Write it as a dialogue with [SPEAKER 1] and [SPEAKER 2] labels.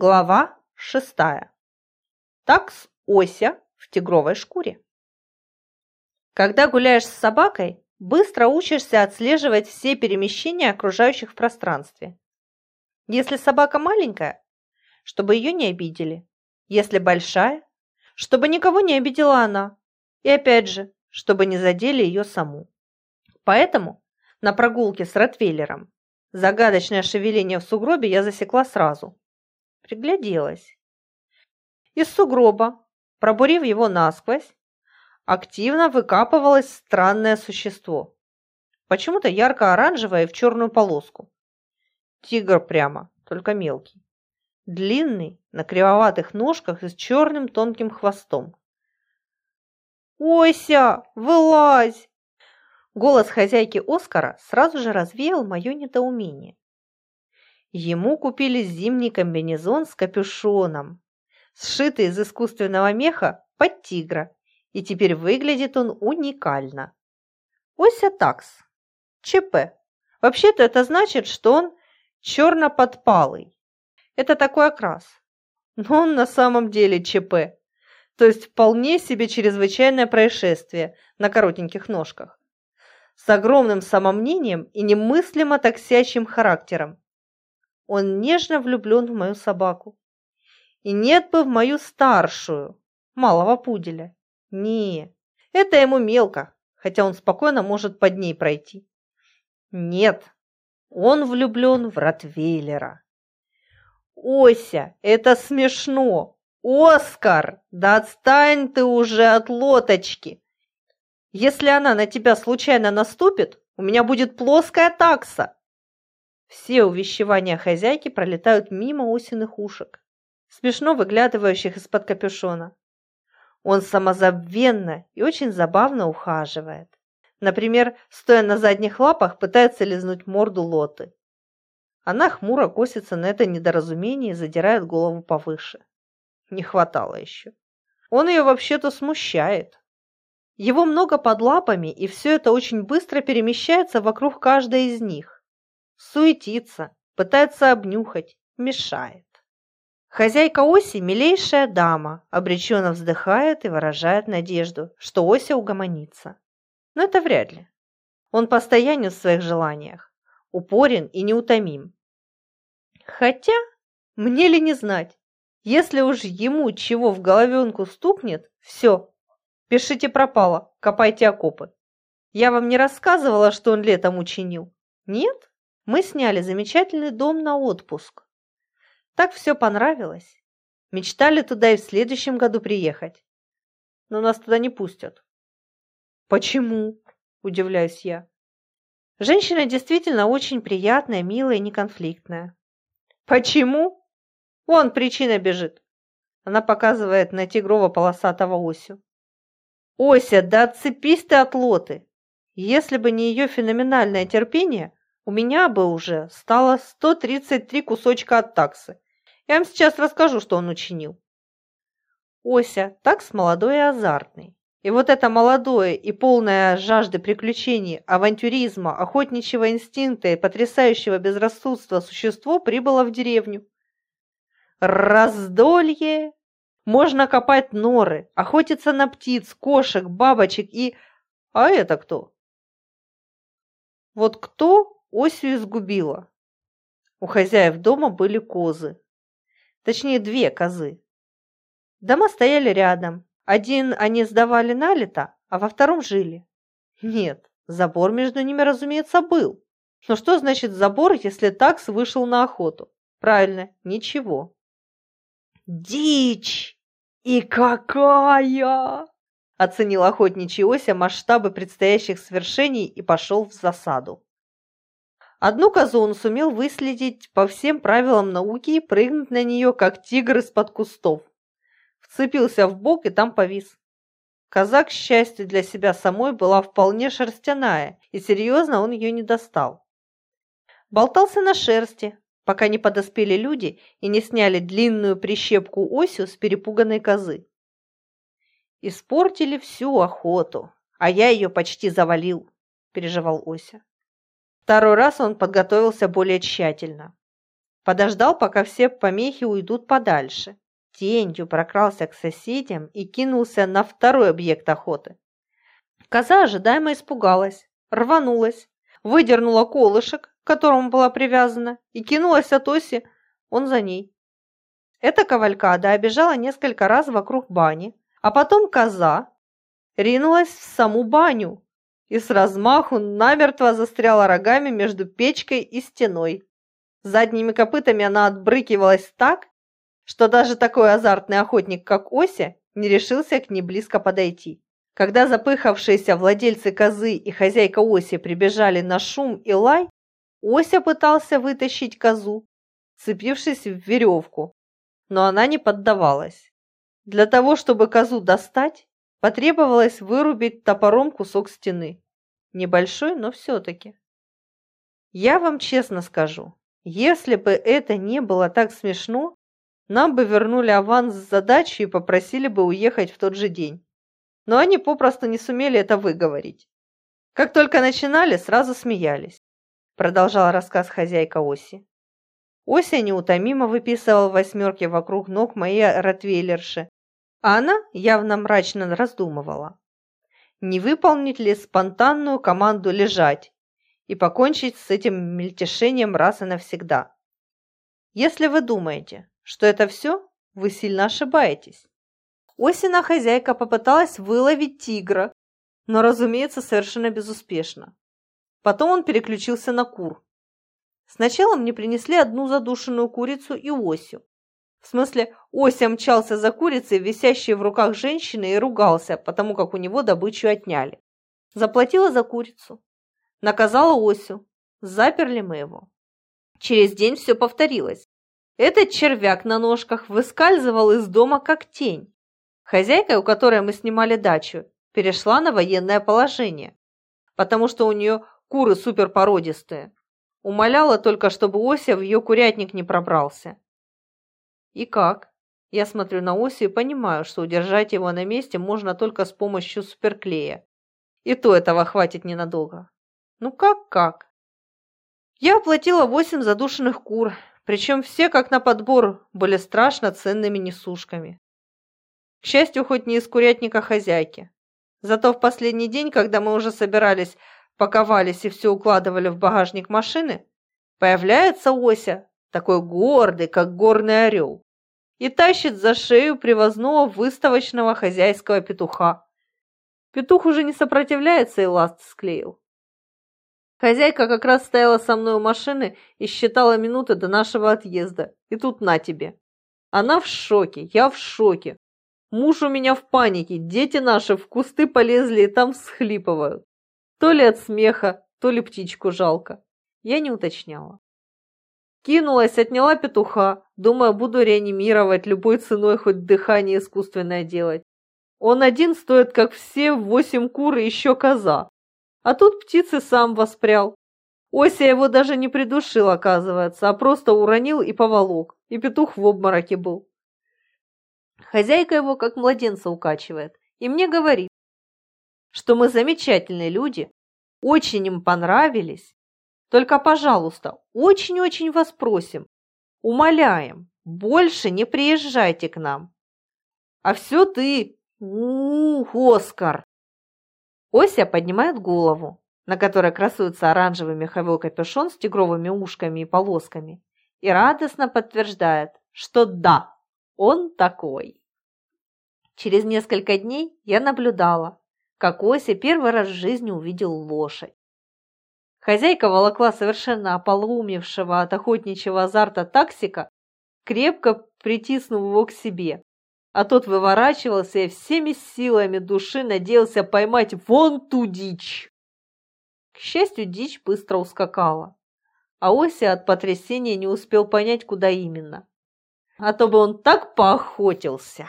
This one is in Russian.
[SPEAKER 1] Глава шестая. Такс Ося в тигровой шкуре. Когда гуляешь с собакой, быстро учишься отслеживать все перемещения окружающих в пространстве. Если собака маленькая, чтобы ее не обидели. Если большая, чтобы никого не обидела она. И опять же, чтобы не задели ее саму. Поэтому на прогулке с Ротвейлером загадочное шевеление в сугробе я засекла сразу пригляделась. Из сугроба, пробурив его насквозь, активно выкапывалось странное существо. Почему-то ярко-оранжевое в черную полоску. Тигр прямо, только мелкий. Длинный, на кривоватых ножках и с черным тонким хвостом. «Ойся, вылазь!» Голос хозяйки Оскара сразу же развеял мое недоумение. Ему купили зимний комбинезон с капюшоном, сшитый из искусственного меха под тигра, и теперь выглядит он уникально. Ося такс. ЧП. Вообще-то это значит, что он черно-подпалый. Это такой окрас. Но он на самом деле ЧП. То есть вполне себе чрезвычайное происшествие на коротеньких ножках. С огромным самомнением и немыслимо таксящим характером. Он нежно влюблен в мою собаку. И нет бы в мою старшую, малого пуделя. Не, это ему мелко, хотя он спокойно может под ней пройти. Нет, он влюблен в Ротвейлера. Ося, это смешно. Оскар, да отстань ты уже от лоточки. Если она на тебя случайно наступит, у меня будет плоская такса. Все увещевания хозяйки пролетают мимо осиных ушек, смешно выглядывающих из-под капюшона. Он самозабвенно и очень забавно ухаживает. Например, стоя на задних лапах, пытается лизнуть морду Лоты. Она хмуро косится на это недоразумение и задирает голову повыше. Не хватало еще. Он ее вообще-то смущает. Его много под лапами, и все это очень быстро перемещается вокруг каждой из них суетится, пытается обнюхать, мешает. Хозяйка Оси – милейшая дама, обреченно вздыхает и выражает надежду, что Ося угомонится. Но это вряд ли. Он постоянен в своих желаниях, упорен и неутомим. Хотя, мне ли не знать, если уж ему чего в головенку стукнет, все, пишите пропало, копайте окопы. Я вам не рассказывала, что он летом учинил? Нет? Мы сняли замечательный дом на отпуск. Так все понравилось. Мечтали туда и в следующем году приехать. Но нас туда не пустят. Почему? Удивляюсь я. Женщина действительно очень приятная, милая и неконфликтная. Почему? Вон причина бежит. Она показывает на тигрово-полосатого Осю. Ося, да отцепись ты от лоты. Если бы не ее феноменальное терпение, у меня бы уже стало 133 кусочка от таксы. Я вам сейчас расскажу, что он учинил. Ося такс молодой и азартный. И вот это молодое и полное жажды приключений, авантюризма, охотничьего инстинкта и потрясающего безрассудства существо прибыло в деревню. Раздолье! Можно копать норы, охотиться на птиц, кошек, бабочек и... А это кто? Вот кто осью изгубила. У хозяев дома были козы. Точнее, две козы. Дома стояли рядом. Один они сдавали на лето, а во втором жили. Нет, забор между ними, разумеется, был. Но что значит забор, если такс вышел на охоту? Правильно, ничего. Дичь! И какая! Оценил охотничий Ося масштабы предстоящих свершений и пошел в засаду. Одну козу он сумел выследить по всем правилам науки и прыгнуть на нее, как тигр из-под кустов. Вцепился в бок и там повис. Коза, к счастью для себя самой, была вполне шерстяная, и серьезно он ее не достал. Болтался на шерсти, пока не подоспели люди и не сняли длинную прищепку осью с перепуганной козы. «Испортили всю охоту, а я ее почти завалил», – переживал Ося. Второй раз он подготовился более тщательно. Подождал, пока все помехи уйдут подальше. Тенью прокрался к соседям и кинулся на второй объект охоты. Коза ожидаемо испугалась, рванулась, выдернула колышек, к которому была привязана, и кинулась от оси, он за ней. Эта кавалькада обежала несколько раз вокруг бани, а потом коза ринулась в саму баню и с размаху намертво застряла рогами между печкой и стеной. Задними копытами она отбрыкивалась так, что даже такой азартный охотник, как Ося, не решился к ней близко подойти. Когда запыхавшиеся владельцы козы и хозяйка Оси прибежали на шум и лай, Ося пытался вытащить козу, цепившись в веревку, но она не поддавалась. Для того, чтобы козу достать, потребовалось вырубить топором кусок стены. Небольшой, но все-таки. Я вам честно скажу, если бы это не было так смешно, нам бы вернули аванс с задачей и попросили бы уехать в тот же день но они попросту не сумели это выговорить. Как только начинали, сразу смеялись. Продолжала рассказ хозяйка Оси. Ося неутомимо выписывал восьмерки вокруг ног моей ротвейлерши, а она явно мрачно раздумывала. Не выполнить ли спонтанную команду лежать и покончить с этим мельтешением раз и навсегда? Если вы думаете, что это все, вы сильно ошибаетесь. Осина хозяйка попыталась выловить тигра, но, разумеется, совершенно безуспешно. Потом он переключился на кур. Сначала мне принесли одну задушенную курицу и Осю. В смысле, Ося мчался за курицей, висящей в руках женщины, и ругался, потому как у него добычу отняли. Заплатила за курицу. Наказала Осю. Заперли мы его. Через день все повторилось. Этот червяк на ножках выскальзывал из дома как тень. Хозяйка, у которой мы снимали дачу, перешла на военное положение, потому что у нее куры суперпородистые. Умоляла только, чтобы Ося в ее курятник не пробрался. И как? Я смотрю на Осю и понимаю, что удержать его на месте можно только с помощью суперклея. И то этого хватит ненадолго. Ну как-как? Я оплатила восемь задушенных кур, причем все, как на подбор, были страшно ценными несушками. К счастью, хоть не из курятника хозяйки. Зато в последний день, когда мы уже собирались, паковались и все укладывали в багажник машины, появляется Ося, такой гордый, как горный орел, и тащит за шею привозного выставочного хозяйского петуха. Петух уже не сопротивляется и ласт склеил. Хозяйка как раз стояла со мной у машины и считала минуты до нашего отъезда. И тут на тебе. Она в шоке, я в шоке. Муж у меня в панике, дети наши в кусты полезли и там всхлипывают. То ли от смеха, то ли птичку жалко. Я не уточняла. Кинулась, отняла петуха, думая, буду реанимировать, любой ценой хоть дыхание искусственное делать. Он один стоит, как все восемь кур и еще коза. А тут птицы сам воспрял. Ося его даже не придушил, оказывается, а просто уронил и поволок. И петух в обмороке был. Хозяйка его как младенца укачивает и мне говорит, что мы замечательные люди, очень им понравились. Только, пожалуйста, очень-очень вас просим, умоляем, больше не приезжайте к нам. А все ты, у, Оскар. Ося поднимает голову, на которой красуется оранжевый меховой капюшон с тигровыми ушками и полосками, и радостно подтверждает, что да, он такой. Через несколько дней я наблюдала, как Ося первый раз в жизни увидел лошадь. Хозяйка волокла совершенно ополумевшего от охотничьего азарта таксика, крепко притиснув его к себе, а тот выворачивался и всеми силами души надеялся поймать вон ту дичь. К счастью, дичь быстро ускакала, а Ося от потрясения не успел понять, куда именно а то бы он так поохотился.